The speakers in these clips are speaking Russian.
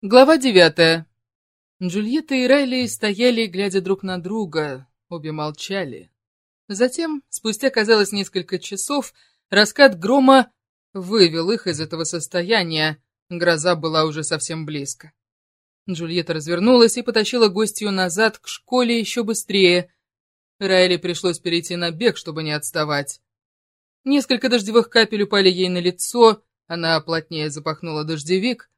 Глава девятая. Джульетта и Райли стояли, глядя друг на друга, обе молчали. Затем, спустя, казалось, несколько часов, раскат грома вывел их из этого состояния, гроза была уже совсем близко. Джульетта развернулась и потащила гостью назад к школе еще быстрее. Райли пришлось перейти на бег, чтобы не отставать. Несколько дождевых капель упали ей на лицо, она плотнее запахнула дождевик,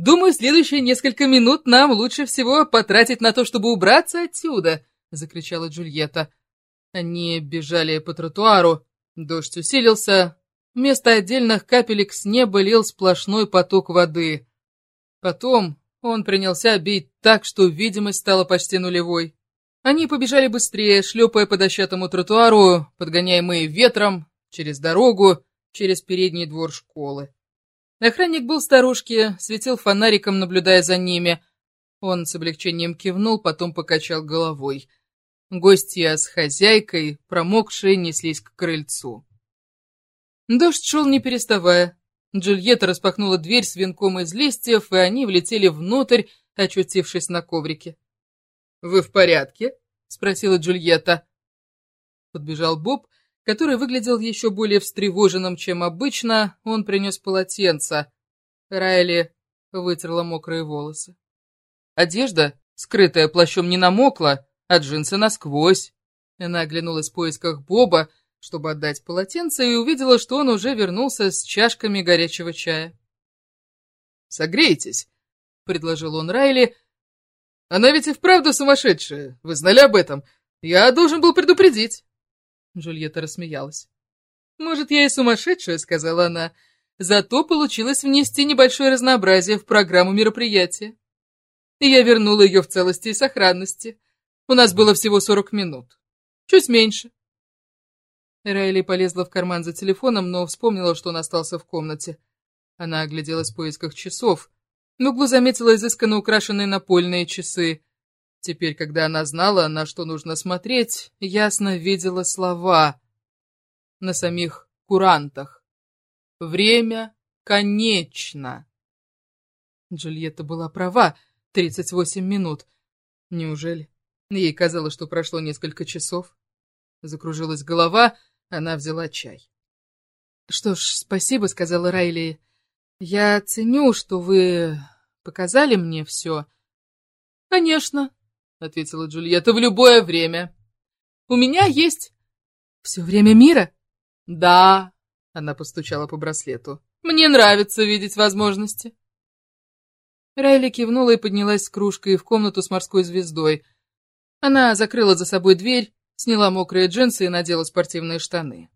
Думаю, следующие несколько минут нам лучше всего потратить на то, чтобы убраться отсюда!» — закричала Джульетта. Они бежали по тротуару. Дождь усилился. Вместо отдельных капелек с неба лил сплошной поток воды. Потом он принялся бить так, что видимость стала почти нулевой. Они побежали быстрее, шлепая по дощатому тротуару, подгоняемые ветром, через дорогу, через передний двор школы. Охранник был старушки, светил фонариком, наблюдая за ними. Он с облегчением кивнул, потом покачал головой. Гостья с хозяйкой, промокшие, неслись к крыльцу. Дождь шел не переставая. Джульетта распахнула дверь с венком из листьев, и они влетели внутрь, очутившись на коврике. «Вы в порядке?» — спросила Джульетта. Подбежал Боб который выглядел еще более встревоженным, чем обычно, он принес полотенце. Райли вытерла мокрые волосы. Одежда, скрытая плащом, не намокла, а джинсы насквозь. Она оглянулась в поисках Боба, чтобы отдать полотенце, и увидела, что он уже вернулся с чашками горячего чая. «Согрейтесь», — предложил он Райли. «Она ведь и вправду сумасшедшая, вы знали об этом. Я должен был предупредить». Джульетта рассмеялась. «Может, я и сумасшедшая», — сказала она. «Зато получилось внести небольшое разнообразие в программу мероприятия. И я вернула ее в целости и сохранности. У нас было всего сорок минут. Чуть меньше». Райли полезла в карман за телефоном, но вспомнила, что он остался в комнате. Она огляделась в поисках часов. В углу заметила изысканно украшенные напольные часы. Теперь, когда она знала, на что нужно смотреть, ясно видела слова на самих курантах. Время конечно. Джульетта была права, 38 минут. Неужели? Ей казалось, что прошло несколько часов. Закружилась голова, она взяла чай. «Что ж, спасибо», — сказала Райли. «Я ценю, что вы показали мне все». «Конечно», — ответила Джульетта, — в любое время. У меня есть... Все время мира? Да, — она постучала по браслету. Мне нравится видеть возможности. Райли кивнула и поднялась с кружкой в комнату с морской звездой. Она закрыла за собой дверь, сняла мокрые джинсы и надела спортивные штаны.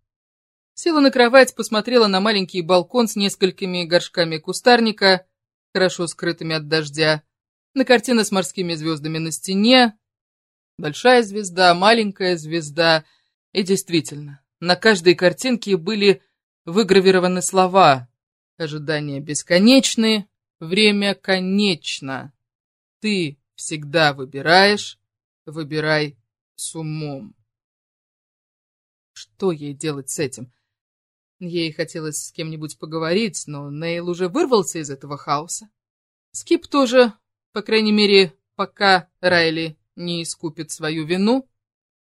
Села на кровать, посмотрела на маленький балкон с несколькими горшками кустарника, хорошо скрытыми от дождя, на картина с морскими звездами на стене. Большая звезда, маленькая звезда. И действительно, на каждой картинке были выгравированы слова. Ожидания бесконечны, время конечно. Ты всегда выбираешь, выбирай с умом. Что ей делать с этим? Ей хотелось с кем-нибудь поговорить, но Нейл уже вырвался из этого хаоса. Скип тоже по крайней мере, пока Райли не искупит свою вину,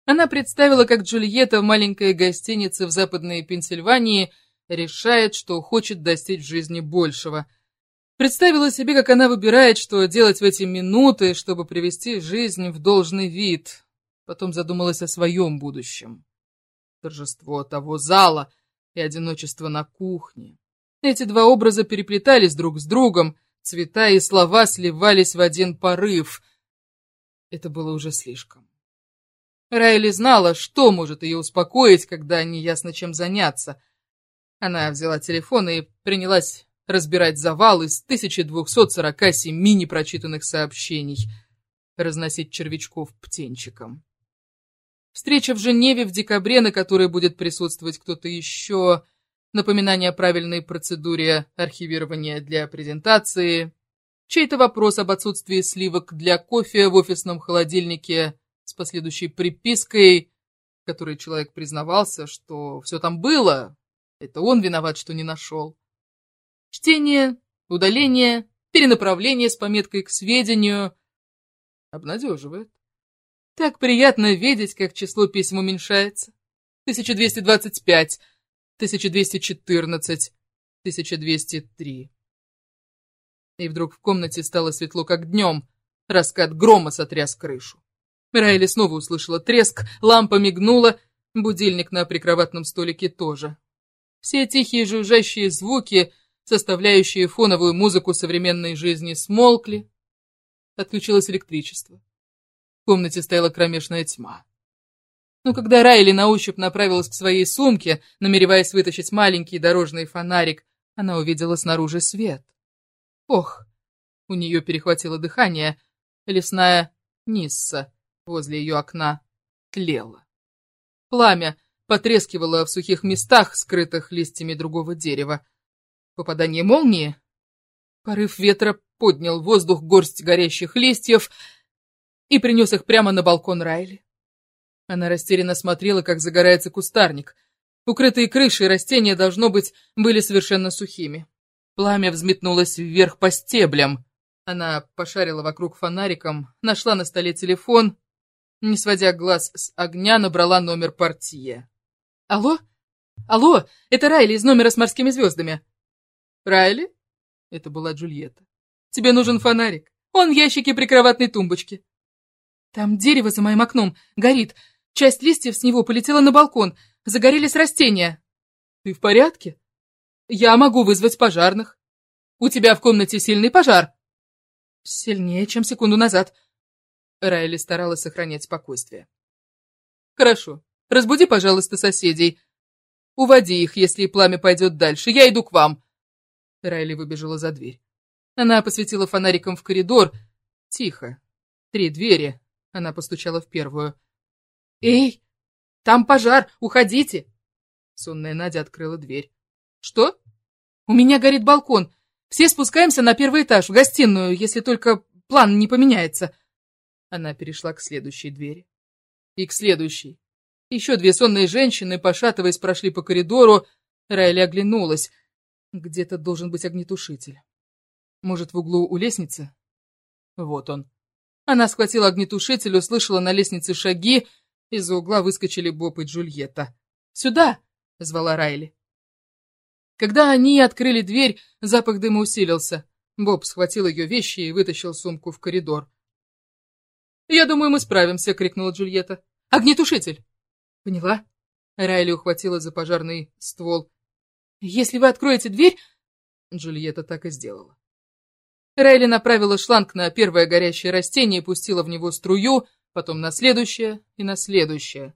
она представила, как Джульетта в маленькой гостинице в Западной Пенсильвании решает, что хочет достичь в жизни большего. Представила себе, как она выбирает, что делать в эти минуты, чтобы привести жизнь в должный вид. Потом задумалась о своем будущем. Торжество того зала и одиночество на кухне. Эти два образа переплетались друг с другом, Цвета и слова сливались в один порыв. Это было уже слишком. Райли знала, что может ее успокоить, когда неясно чем заняться. Она взяла телефон и принялась разбирать завал из 1247 непрочитанных сообщений, разносить червячков птенчикам. Встреча в Женеве в декабре, на которой будет присутствовать кто-то еще, напоминание о правильной процедуре архивирования для презентации, чей-то вопрос об отсутствии сливок для кофе в офисном холодильнике с последующей припиской, в которой человек признавался, что все там было, это он виноват, что не нашел. Чтение, удаление, перенаправление с пометкой к сведению. Обнадеживает. Так приятно видеть, как число писем уменьшается. 1225, 1214, 1203. И вдруг в комнате стало светло, как днем. Раскат грома сотряс крышу. Райли снова услышала треск, лампа мигнула, будильник на прикроватном столике тоже. Все тихие жужжащие звуки, составляющие фоновую музыку современной жизни, смолкли. Отключилось электричество. В комнате стояла кромешная тьма. Но когда Райли на ощупь направилась к своей сумке, намереваясь вытащить маленький дорожный фонарик, она увидела снаружи свет. Ох, у нее перехватило дыхание. Лесная Нисса возле ее окна тлела. Пламя потрескивало в сухих местах, скрытых листьями другого дерева. Попадание молнии? Порыв ветра поднял воздух горсть горящих листьев и принес их прямо на балкон Райли. Она растерянно смотрела, как загорается кустарник. Укрытые крыши и растения, должно быть, были совершенно сухими. Пламя взметнулось вверх по стеблям. Она пошарила вокруг фонариком, нашла на столе телефон, не сводя глаз с огня, набрала номер портье. «Алло? Алло, это Райли из номера с морскими звездами». «Райли?» Это была Джульетта. «Тебе нужен фонарик. Он в ящике прикроватной тумбочки». «Там дерево за моим окном. Горит. Часть листьев с него полетела на балкон. Загорелись растения». «Ты в порядке?» Я могу вызвать пожарных. У тебя в комнате сильный пожар. Сильнее, чем секунду назад. Райли старалась сохранять спокойствие. Хорошо. Разбуди, пожалуйста, соседей. Уводи их, если пламя пойдет дальше. Я иду к вам. Райли выбежала за дверь. Она посветила фонариком в коридор. Тихо. Три двери. Она постучала в первую. «Эй, там пожар, уходите!» Сонная Надя открыла дверь. «Что?» У меня горит балкон. Все спускаемся на первый этаж, в гостиную, если только план не поменяется. Она перешла к следующей двери. И к следующей. Еще две сонные женщины, пошатываясь, прошли по коридору. Райли оглянулась. Где-то должен быть огнетушитель. Может, в углу у лестницы? Вот он. Она схватила огнетушитель, услышала на лестнице шаги. Из-за угла выскочили Боб и Джульетта. «Сюда!» — звала Райли. Когда они открыли дверь, запах дыма усилился. Боб схватил ее вещи и вытащил сумку в коридор. «Я думаю, мы справимся», — крикнула Джульетта. «Огнетушитель!» «Поняла?» Райли ухватила за пожарный ствол. «Если вы откроете дверь...» Джульетта так и сделала. Райли направила шланг на первое горящее растение и пустила в него струю, потом на следующее и на следующее.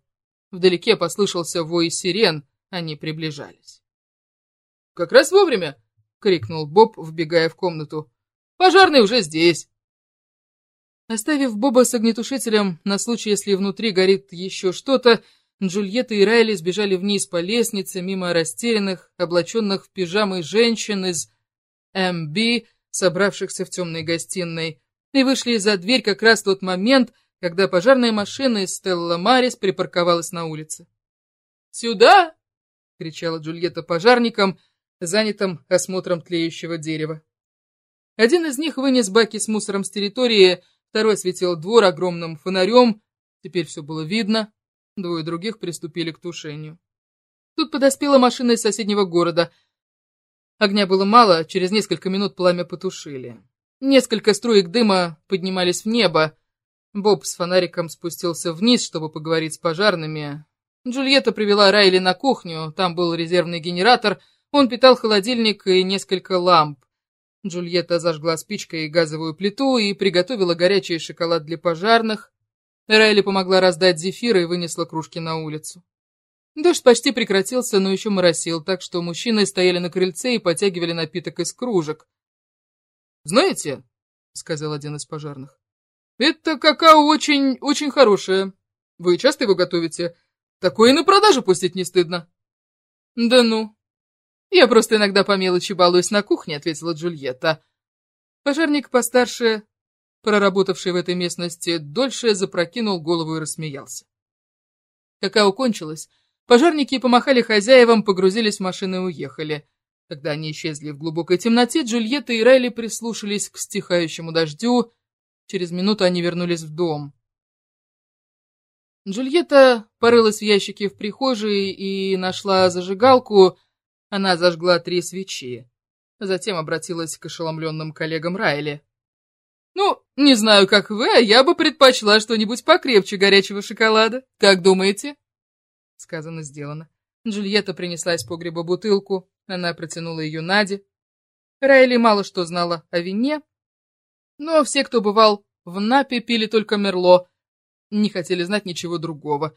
Вдалеке послышался вой сирен, они приближались. «Как раз вовремя!» — крикнул Боб, вбегая в комнату. «Пожарный уже здесь!» Оставив Боба с огнетушителем на случай, если внутри горит еще что-то, Джульетта и Райли сбежали вниз по лестнице, мимо растерянных, облаченных в пижамы женщин из МБ, собравшихся в темной гостиной, и вышли за дверь как раз в тот момент, когда пожарная машина из Стелла Марис припарковалась на улице. «Сюда!» — кричала Джульетта пожарникам, занятым осмотром тлеющего дерева. Один из них вынес баки с мусором с территории, второй светил двор огромным фонарем, теперь все было видно, двое других приступили к тушению. Тут подоспела машина из соседнего города. Огня было мало, через несколько минут пламя потушили. Несколько струек дыма поднимались в небо. Боб с фонариком спустился вниз, чтобы поговорить с пожарными. Джульетта привела Райли на кухню, там был резервный генератор — он питал холодильник и несколько ламп. Джульетта зажгла спичкой газовую плиту и приготовила горячий шоколад для пожарных. Райли помогла раздать зефир и вынесла кружки на улицу. Дождь почти прекратился, но еще моросил, так что мужчины стояли на крыльце и потягивали напиток из кружек. «Знаете», — сказал один из пожарных, — «это какао очень, очень хорошее. Вы часто его готовите? Такое на продажу пустить не стыдно». «Да ну», «Я просто иногда по мелочи балуюсь на кухне», — ответила Джульетта. Пожарник постарше, проработавший в этой местности, дольше запрокинул голову и рассмеялся. Какао кончилось. Пожарники помахали хозяевам, погрузились в машины и уехали. Когда они исчезли в глубокой темноте, Джульетта и Райли прислушались к стихающему дождю. Через минуту они вернулись в дом. Джульетта порылась в ящике в прихожей и нашла зажигалку. Она зажгла три свечи. Затем обратилась к ошеломленным коллегам Райли. «Ну, не знаю, как вы, а я бы предпочла что-нибудь покрепче горячего шоколада. Как думаете?» Сказано, сделано. Джульетта принесла из погреба бутылку. Она протянула ее Наде. Райли мало что знала о вине, но все, кто бывал в Напе, пили только Мерло, не хотели знать ничего другого.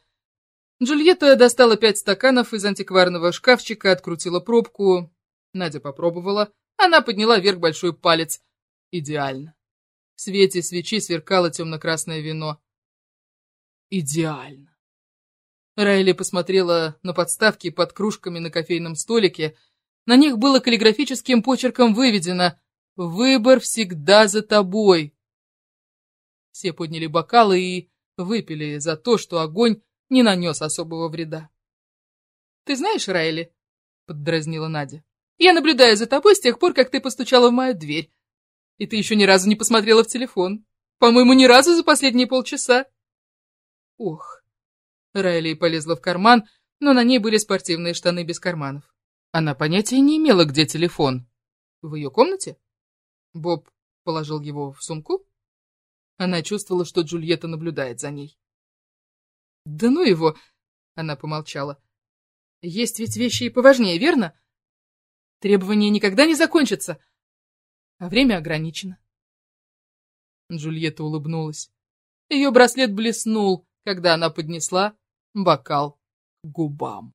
Джульетта достала пять стаканов из антикварного шкафчика, открутила пробку. Надя попробовала. Она подняла вверх большой палец. Идеально. В свете свечи сверкало темно-красное вино. Идеально. Райли посмотрела на подставки под кружками на кофейном столике. На них было каллиграфическим почерком выведено «Выбор всегда за тобой». Все подняли бокалы и выпили за то, что огонь не нанес особого вреда. «Ты знаешь, Райли?» — поддразнила Надя. «Я наблюдаю за тобой с тех пор, как ты постучала в мою дверь. И ты еще ни разу не посмотрела в телефон. По-моему, ни разу за последние полчаса». «Ох». Райли полезла в карман, но на ней были спортивные штаны без карманов. Она понятия не имела, где телефон. В ее комнате? Боб положил его в сумку? Она чувствовала, что Джульетта наблюдает за ней. «Да ну его!» — она помолчала. «Есть ведь вещи и поважнее, верно? Требования никогда не закончатся, а время ограничено». Джульетта улыбнулась. Ее браслет блеснул, когда она поднесла бокал к губам.